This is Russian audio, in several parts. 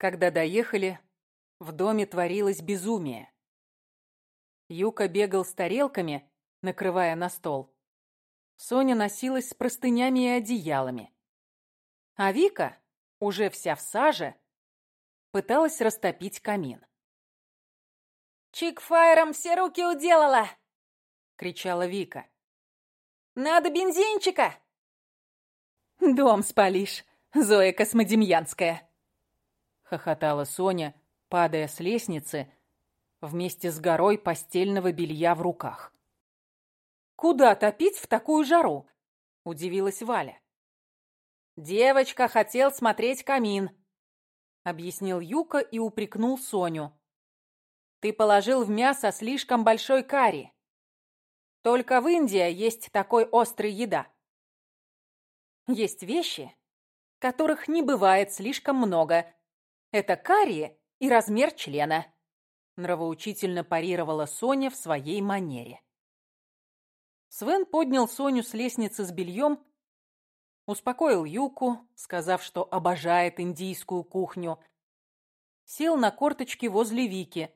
Когда доехали, в доме творилось безумие. Юка бегал с тарелками, накрывая на стол. Соня носилась с простынями и одеялами. А Вика, уже вся в саже, пыталась растопить камин. «Чикфайром все руки уделала!» — кричала Вика. «Надо бензинчика!» «Дом спалишь, Зоя Космодемьянская!» Хохотала Соня, падая с лестницы вместе с горой постельного белья в руках. «Куда топить в такую жару?» – удивилась Валя. «Девочка хотел смотреть камин», – объяснил Юка и упрекнул Соню. «Ты положил в мясо слишком большой карри. Только в Индии есть такой острый еда. Есть вещи, которых не бывает слишком много, это карие и размер члена. Нравоучительно парировала Соня в своей манере. Свен поднял Соню с лестницы с бельем, успокоил Юку, сказав, что обожает индийскую кухню, сел на корточки возле Вики,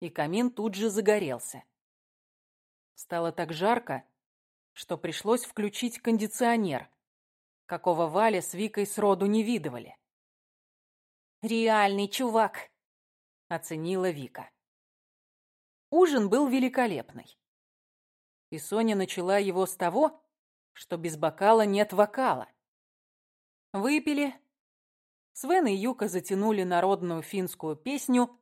и камин тут же загорелся. Стало так жарко, что пришлось включить кондиционер, какого Валя с Викой сроду не видывали. «Реальный чувак», — оценила Вика. Ужин был великолепный. И Соня начала его с того, что без бокала нет вокала. Выпили. Свен и Юка затянули народную финскую песню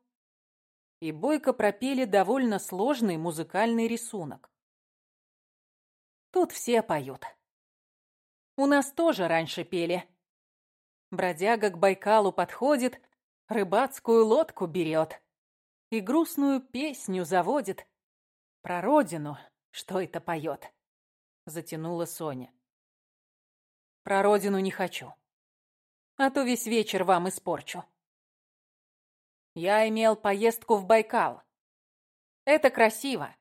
и бойко пропели довольно сложный музыкальный рисунок. Тут все поют. У нас тоже раньше пели. Бродяга к Байкалу подходит, рыбацкую лодку берет и грустную песню заводит. Про родину, что это поет, затянула Соня. Про родину не хочу, а то весь вечер вам испорчу. Я имел поездку в Байкал. Это красиво.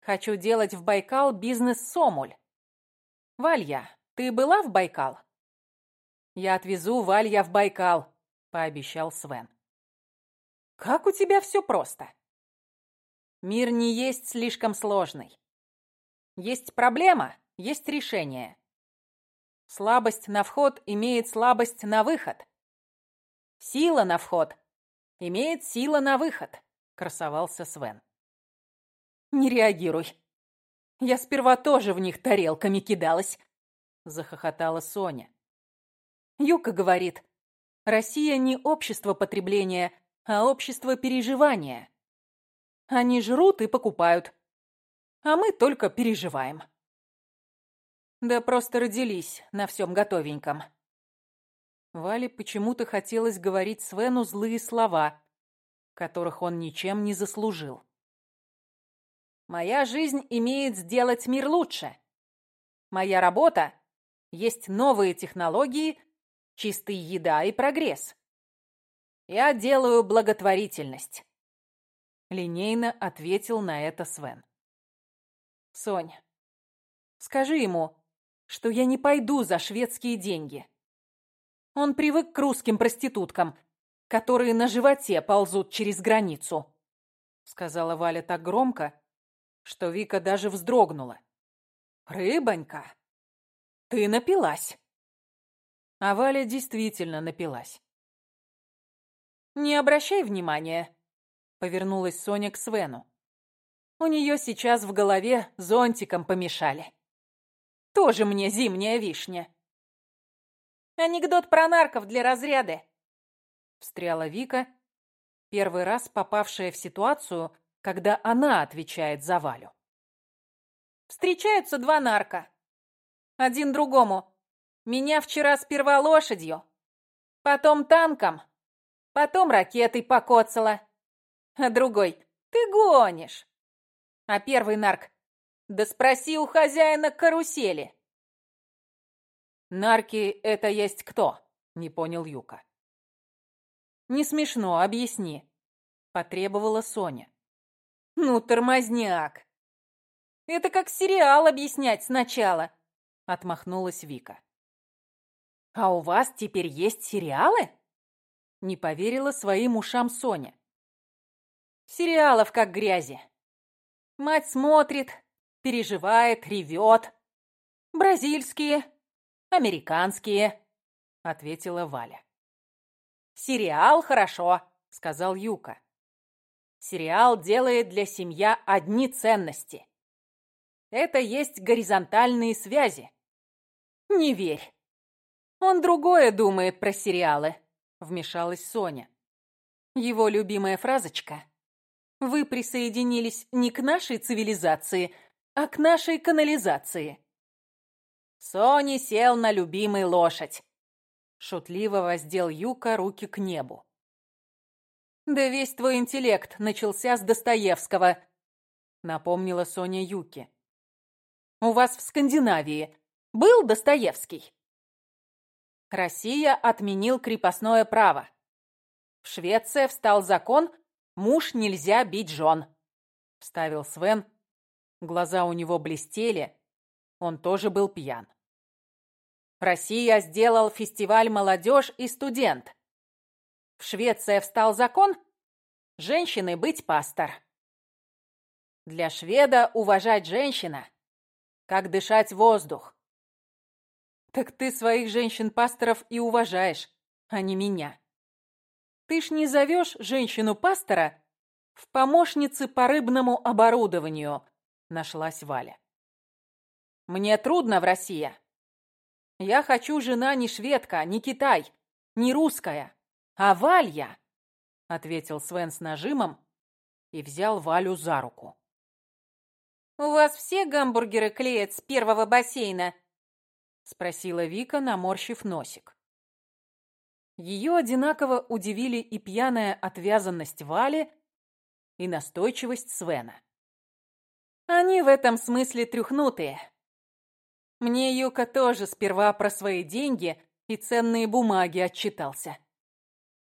Хочу делать в Байкал бизнес-сомуль. Валья, ты была в Байкал? «Я отвезу Валья в Байкал», — пообещал Свен. «Как у тебя все просто?» «Мир не есть слишком сложный. Есть проблема, есть решение. Слабость на вход имеет слабость на выход. Сила на вход имеет сила на выход», — красовался Свен. «Не реагируй. Я сперва тоже в них тарелками кидалась», — захохотала Соня. Юка говорит, Россия не общество потребления, а общество переживания. Они жрут и покупают, а мы только переживаем. Да просто родились на всем готовеньком. Вале почему-то хотелось говорить Свену злые слова, которых он ничем не заслужил. Моя жизнь имеет сделать мир лучше. Моя работа есть новые технологии чистая еда и прогресс. Я делаю благотворительность. Линейно ответил на это Свен. Сонь, скажи ему, что я не пойду за шведские деньги. Он привык к русским проституткам, которые на животе ползут через границу, сказала Валя так громко, что Вика даже вздрогнула. Рыбонька, ты напилась. А Валя действительно напилась. «Не обращай внимания», — повернулась Соня к Свену. «У нее сейчас в голове зонтиком помешали. Тоже мне зимняя вишня». «Анекдот про нарков для разряда», — встряла Вика, первый раз попавшая в ситуацию, когда она отвечает за Валю. «Встречаются два нарка. Один другому. Меня вчера сперва лошадью, потом танком, потом ракетой покоцала. А другой, ты гонишь. А первый нарк, да спроси у хозяина карусели. Нарки — это есть кто? Не понял Юка. Не смешно, объясни, потребовала Соня. Ну, тормозняк. Это как сериал объяснять сначала, отмахнулась Вика. «А у вас теперь есть сериалы?» Не поверила своим ушам Соня. Сериалов как грязи. Мать смотрит, переживает, ревет. Бразильские, американские, ответила Валя. Сериал хорошо, сказал Юка. Сериал делает для семья одни ценности. Это есть горизонтальные связи. Не верь. Он другое думает про сериалы, вмешалась Соня. Его любимая фразочка «Вы присоединились не к нашей цивилизации, а к нашей канализации». Сони сел на любимой лошадь. Шутливо воздел Юка руки к небу. «Да весь твой интеллект начался с Достоевского», — напомнила Соня Юки. «У вас в Скандинавии был Достоевский?» Россия отменил крепостное право. В Швеции встал закон «Муж нельзя бить жен», — вставил Свен. Глаза у него блестели, он тоже был пьян. Россия сделал фестиваль «Молодежь и студент». В Швеции встал закон «Женщины быть пастор». Для шведа уважать женщина, как дышать воздух. Так ты своих женщин-пасторов и уважаешь, а не меня. Ты ж не зовешь женщину-пастора в помощнице по рыбному оборудованию, нашлась Валя. Мне трудно в России. Я хочу жена не шведка, не Китай, не русская, а Валья, ответил Свен с нажимом и взял Валю за руку. «У вас все гамбургеры клеят с первого бассейна?» — спросила Вика, наморщив носик. Ее одинаково удивили и пьяная отвязанность Вали, и настойчивость Свена. «Они в этом смысле трюхнутые», мне Юка тоже сперва про свои деньги и ценные бумаги отчитался.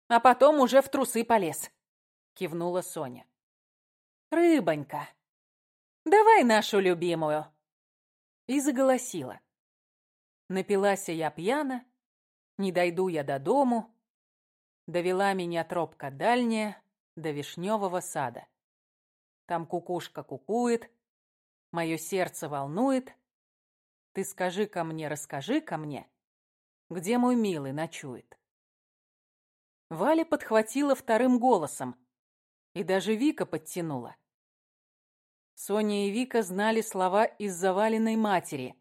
А потом уже в трусы полез, кивнула Соня. Рыбонька, давай нашу любимую. И заголосила. Напилась я пьяна, не дойду я до дому, довела меня тропка дальняя до вишневого сада. Там кукушка кукует, мое сердце волнует, ты скажи ко мне, расскажи ко мне, где мой милый ночует. Валя подхватила вторым голосом, и даже Вика подтянула. Соня и Вика знали слова из заваленной матери,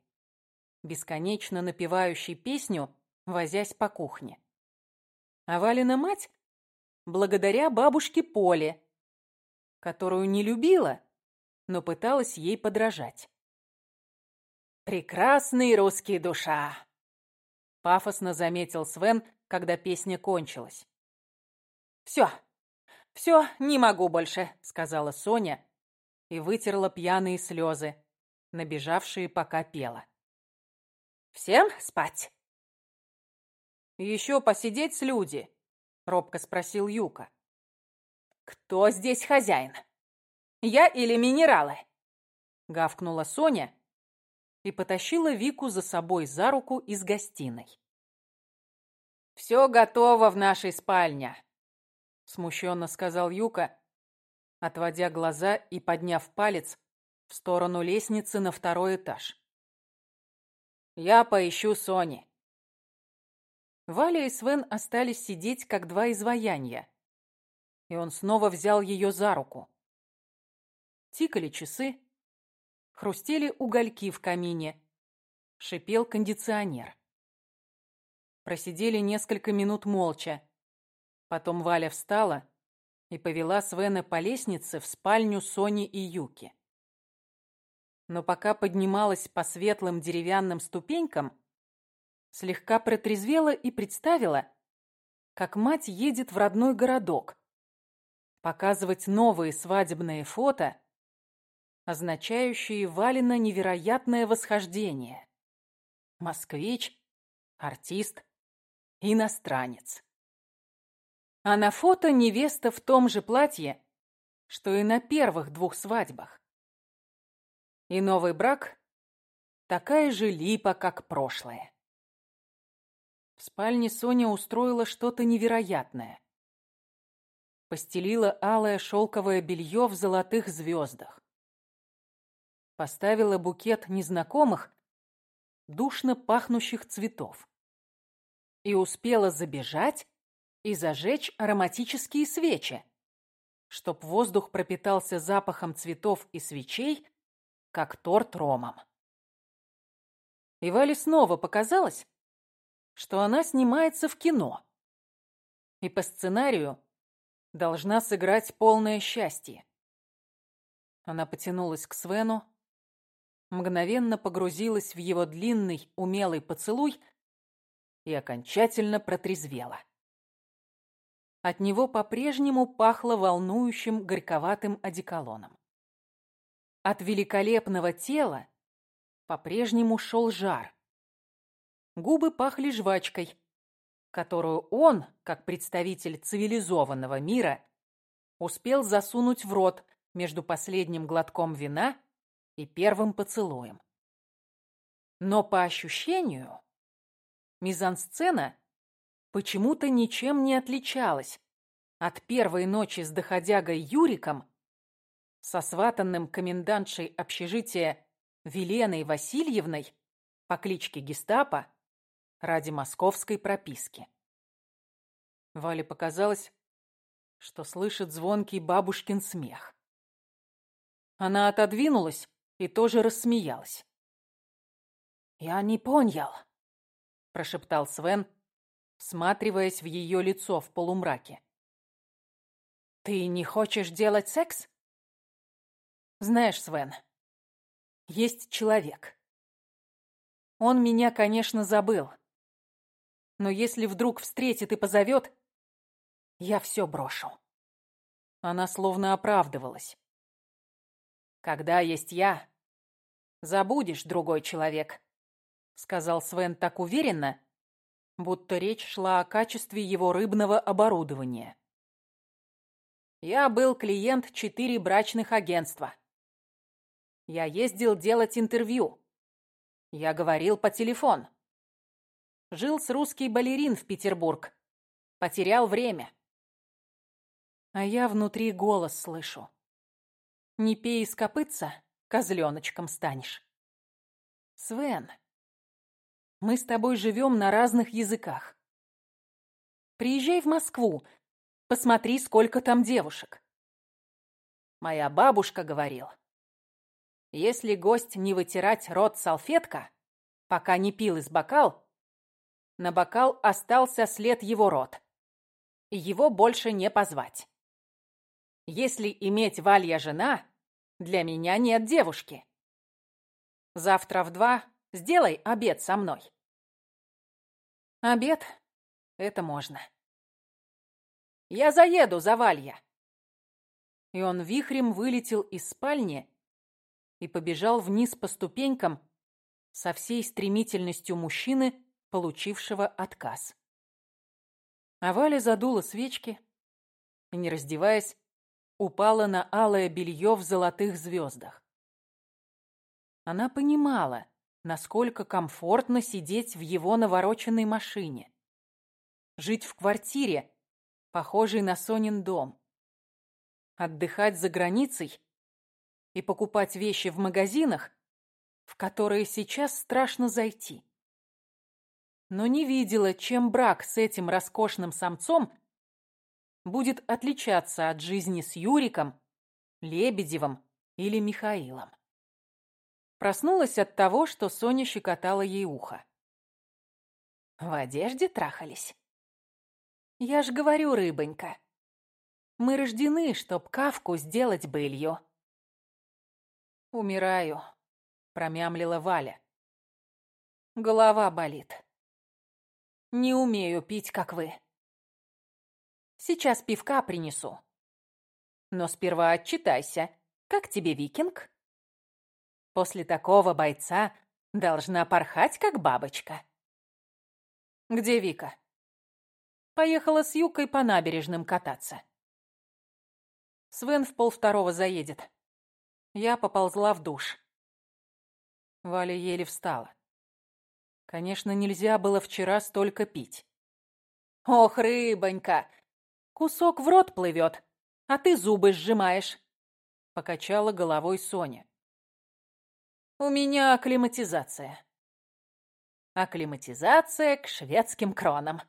бесконечно напевающей песню, возясь по кухне. А Валина мать благодаря бабушке Поле, которую не любила, но пыталась ей подражать. «Прекрасный русский душа!» Пафосно заметил Свен, когда песня кончилась. «Все, все, не могу больше», — сказала Соня и вытерла пьяные слезы, набежавшие, пока пела. «Всем спать?» «Еще посидеть с люди?» — робко спросил Юка. «Кто здесь хозяин? Я или минералы?» — гавкнула Соня и потащила Вику за собой за руку из гостиной. «Все готово в нашей спальне», — смущенно сказал Юка, отводя глаза и подняв палец в сторону лестницы на второй этаж. «Я поищу Сони». Валя и Свен остались сидеть, как два изваяния, и он снова взял ее за руку. Тикали часы, Хрустели угольки в камине. Шипел кондиционер. Просидели несколько минут молча. Потом Валя встала и повела Свена по лестнице в спальню Сони и Юки. Но пока поднималась по светлым деревянным ступенькам, слегка протрезвела и представила, как мать едет в родной городок, показывать новые свадебные фото означающие Валина невероятное восхождение. Москвич, артист, иностранец. А на фото невеста в том же платье, что и на первых двух свадьбах. И новый брак такая же липа, как прошлое. В спальне Соня устроила что-то невероятное. постелила алое шелковое белье в золотых звездах. Поставила букет незнакомых, душно пахнущих цветов. И успела забежать и зажечь ароматические свечи, чтоб воздух пропитался запахом цветов и свечей, как торт ромом. И Вале снова показалось, что она снимается в кино. И по сценарию должна сыграть полное счастье. Она потянулась к Свену, мгновенно погрузилась в его длинный, умелый поцелуй и окончательно протрезвела. От него по-прежнему пахло волнующим горьковатым одеколоном. От великолепного тела по-прежнему шел жар. Губы пахли жвачкой, которую он, как представитель цивилизованного мира, успел засунуть в рот между последним глотком вина и первым поцелуем. Но по ощущению мизансцена почему-то ничем не отличалась от первой ночи с доходягой Юриком, сосватанным комендантшей общежития Веленой Васильевной по кличке Гестапо ради московской прописки. Вале показалось, что слышит звонкий бабушкин смех. Она отодвинулась и тоже рассмеялась. «Я не понял», — прошептал Свен, всматриваясь в ее лицо в полумраке. «Ты не хочешь делать секс?» «Знаешь, Свен, есть человек. Он меня, конечно, забыл но если вдруг встретит и позовет, я все брошу. Она словно оправдывалась. Когда есть я, забудешь другой человек, сказал Свен так уверенно, будто речь шла о качестве его рыбного оборудования. Я был клиент четыре брачных агентства. Я ездил делать интервью. Я говорил по телефону. Жил с русский балерин в Петербург. Потерял время. А я внутри голос слышу. Не пей из копытца, козленочком станешь. Свен, мы с тобой живем на разных языках. Приезжай в Москву, посмотри, сколько там девушек. Моя бабушка говорила, если гость не вытирать рот салфетка, пока не пил из бокал, на бокал остался след его рот. Его больше не позвать. Если иметь Валья жена, для меня нет девушки. Завтра в два сделай обед со мной. Обед? Это можно. Я заеду за Валья. И он вихрем вылетел из спальни и побежал вниз по ступенькам со всей стремительностью мужчины, получившего отказ. А Валя задула свечки и, не раздеваясь, упала на алое белье в золотых звездах. Она понимала, насколько комфортно сидеть в его навороченной машине, жить в квартире, похожей на Сонин дом, отдыхать за границей и покупать вещи в магазинах, в которые сейчас страшно зайти но не видела, чем брак с этим роскошным самцом будет отличаться от жизни с Юриком, Лебедевым или Михаилом. Проснулась от того, что Соня щекотала ей ухо. В одежде трахались. Я ж говорю, рыбонька, мы рождены, чтоб кавку сделать былью. Умираю, промямлила Валя. Голова болит. Не умею пить, как вы. Сейчас пивка принесу. Но сперва отчитайся. Как тебе викинг? После такого бойца должна порхать, как бабочка. Где Вика? Поехала с Юкой по набережным кататься. Свен в полвторого заедет. Я поползла в душ. Валя еле встала. Конечно, нельзя было вчера столько пить. Ох, рыбонька, Кусок в рот плывет, а ты зубы сжимаешь. Покачала головой Соня. У меня акклиматизация. Акклиматизация к шведским кронам.